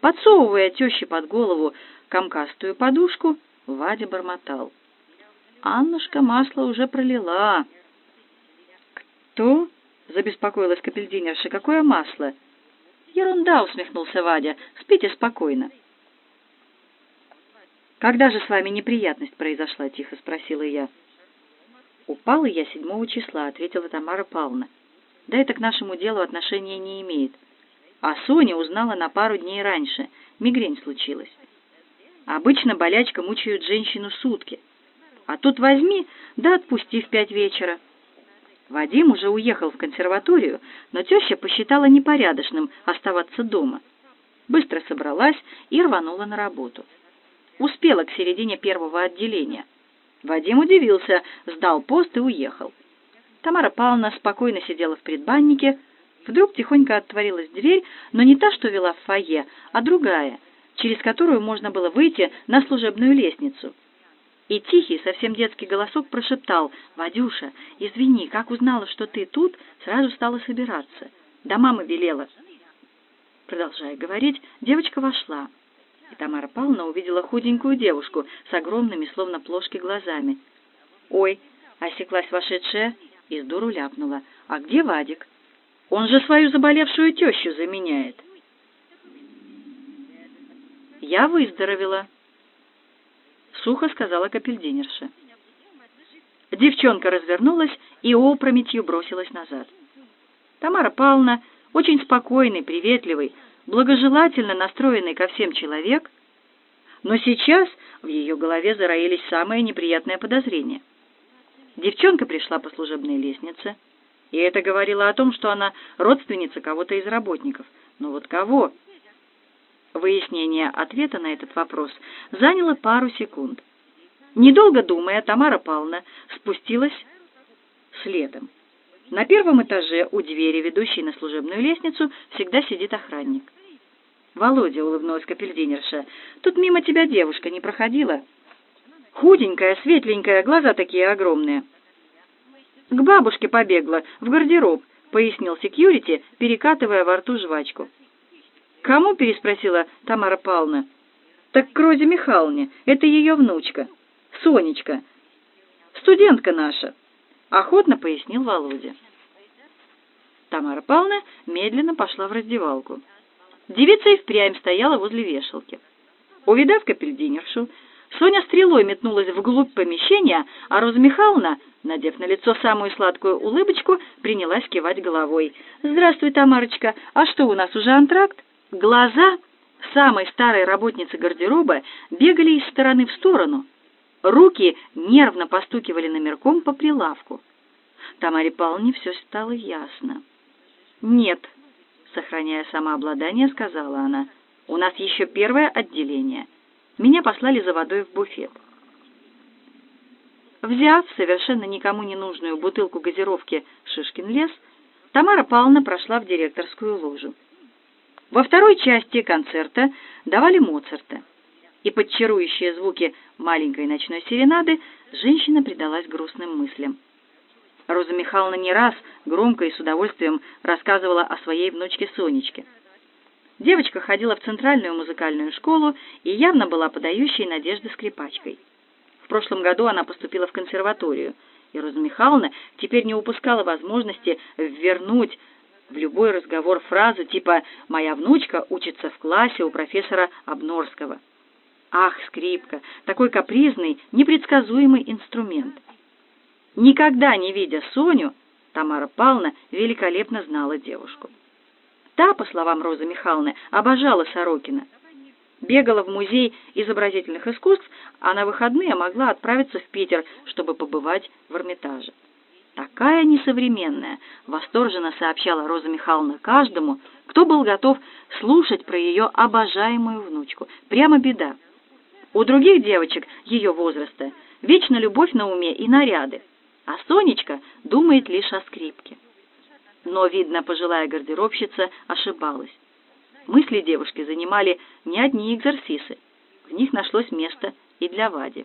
Подсовывая теще под голову комкастую подушку, Вадя бормотал. «Аннушка масло уже пролила». «Кто?» — забеспокоилась капельдинерша. «Какое масло?» «Ерунда!» — усмехнулся Вадя. «Спите спокойно». «Когда же с вами неприятность произошла?» — тихо спросила я. «Упала я седьмого числа», — ответила Тамара Павловна. «Да это к нашему делу отношения не имеет. А Соня узнала на пару дней раньше. Мигрень случилась. Обычно болячка мучает женщину сутки. А тут возьми, да отпусти в пять вечера». Вадим уже уехал в консерваторию, но теща посчитала непорядочным оставаться дома. Быстро собралась и рванула на работу. Успела к середине первого отделения. Вадим удивился, сдал пост и уехал. Тамара Павловна спокойно сидела в предбаннике. Вдруг тихонько отворилась дверь, но не та, что вела в фойе, а другая, через которую можно было выйти на служебную лестницу. И тихий, совсем детский голосок прошептал, «Вадюша, извини, как узнала, что ты тут, сразу стала собираться. Да мама велела». Продолжая говорить, девочка вошла. И Тамара Павловна увидела худенькую девушку с огромными, словно плошки, глазами. «Ой!» — осеклась вошедшая и с дуру ляпнула. «А где Вадик? Он же свою заболевшую тещу заменяет». «Я выздоровела», — сухо сказала капельдинерша. Девчонка развернулась и опрометью бросилась назад. Тамара Павловна, очень спокойный, приветливый, благожелательно настроенный ко всем человек, но сейчас в ее голове зароились самые неприятные подозрения. Девчонка пришла по служебной лестнице, и это говорило о том, что она родственница кого-то из работников. Но вот кого? Выяснение ответа на этот вопрос заняло пару секунд. Недолго думая, Тамара Павловна спустилась следом. На первом этаже у двери, ведущей на служебную лестницу, всегда сидит охранник. «Володя», — улыбнулась капельдинерша, — «тут мимо тебя девушка не проходила?» «Худенькая, светленькая, глаза такие огромные». «К бабушке побегла, в гардероб», — пояснил секьюрити, перекатывая во рту жвачку. «Кому?» — переспросила Тамара Павловна. «Так к Розе Михайловне. Это ее внучка. Сонечка. Студентка наша», — охотно пояснил Володя. Тамара Павловна медленно пошла в раздевалку. Девица и впрямь стояла возле вешалки. Увидав капельдинершу, Соня стрелой метнулась вглубь помещения, а Роза Михайловна, надев на лицо самую сладкую улыбочку, принялась кивать головой. «Здравствуй, Тамарочка, а что, у нас уже антракт?» Глаза самой старой работницы гардероба бегали из стороны в сторону. Руки нервно постукивали номерком по прилавку. Тамаре Павловне все стало ясно. «Нет», — сохраняя самообладание, сказала она, — «у нас еще первое отделение. Меня послали за водой в буфет». Взяв совершенно никому не нужную бутылку газировки «Шишкин лес», Тамара Павловна прошла в директорскую ложу. Во второй части концерта давали Моцарта, и под чарующие звуки маленькой ночной серенады женщина предалась грустным мыслям. Роза Михайловна не раз громко и с удовольствием рассказывала о своей внучке Сонечке. Девочка ходила в центральную музыкальную школу и явно была подающей надежды скрипачкой. В прошлом году она поступила в консерваторию, и Роза Михайловна теперь не упускала возможности ввернуть в любой разговор фразу типа «Моя внучка учится в классе у профессора Обнорского». Ах, скрипка, такой капризный, непредсказуемый инструмент. Никогда не видя Соню, Тамара Павловна великолепно знала девушку. Та, по словам Розы Михайловны, обожала Сорокина. Бегала в музей изобразительных искусств, а на выходные могла отправиться в Питер, чтобы побывать в Эрмитаже. Такая несовременная, восторженно сообщала Роза Михайловна каждому, кто был готов слушать про ее обожаемую внучку. Прямо беда. У других девочек ее возраста вечно любовь на уме и наряды, а Сонечка думает лишь о скрипке. Но, видно, пожилая гардеробщица ошибалась. Мысли девушки занимали не одни экзерсисы. В них нашлось место и для Вади.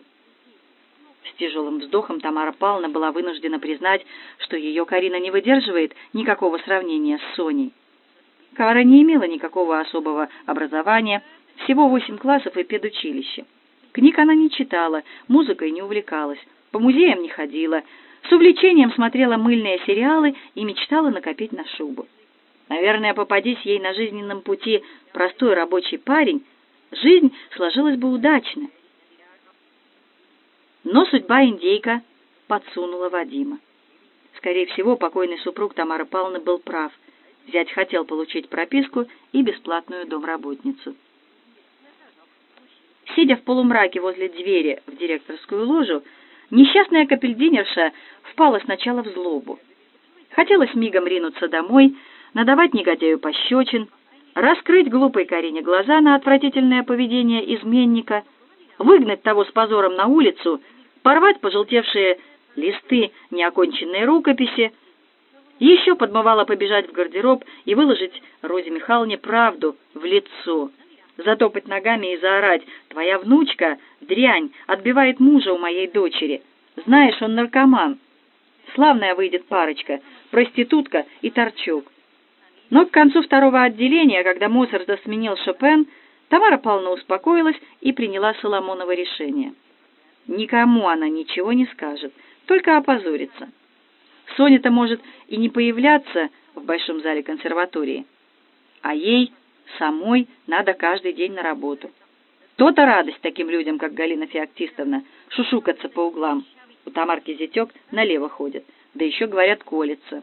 С тяжелым вздохом Тамара Павловна была вынуждена признать, что ее Карина не выдерживает никакого сравнения с Соней. Кара не имела никакого особого образования, всего восемь классов и педучилище. Книг она не читала, музыкой не увлекалась, по музеям не ходила, с увлечением смотрела мыльные сериалы и мечтала накопить на шубу. Наверное, попадись ей на жизненном пути простой рабочий парень, жизнь сложилась бы удачно. Но судьба индейка подсунула Вадима. Скорее всего, покойный супруг Тамары Павловны был прав. Зять хотел получить прописку и бесплатную домработницу. Сидя в полумраке возле двери в директорскую ложу, несчастная капельдинерша впала сначала в злобу. Хотелось мигом ринуться домой, надавать негодяю пощечин, раскрыть глупой Карине глаза на отвратительное поведение изменника, выгнать того с позором на улицу, порвать пожелтевшие листы неоконченной рукописи, еще подмывала побежать в гардероб и выложить Розе Михайловне правду в лицо, затопать ногами и заорать «Твоя внучка, дрянь, отбивает мужа у моей дочери. Знаешь, он наркоман. Славная выйдет парочка, проститутка и торчок». Но к концу второго отделения, когда Моцарта сменил Шопен, Тамара Павловна успокоилась и приняла Соломоново решение. Никому она ничего не скажет, только опозорится. Соня-то может и не появляться в большом зале консерватории, а ей самой надо каждый день на работу. То-то радость таким людям, как Галина Феоктистовна, шушукаться по углам. У Тамарки зятек налево ходит, да еще, говорят, колется.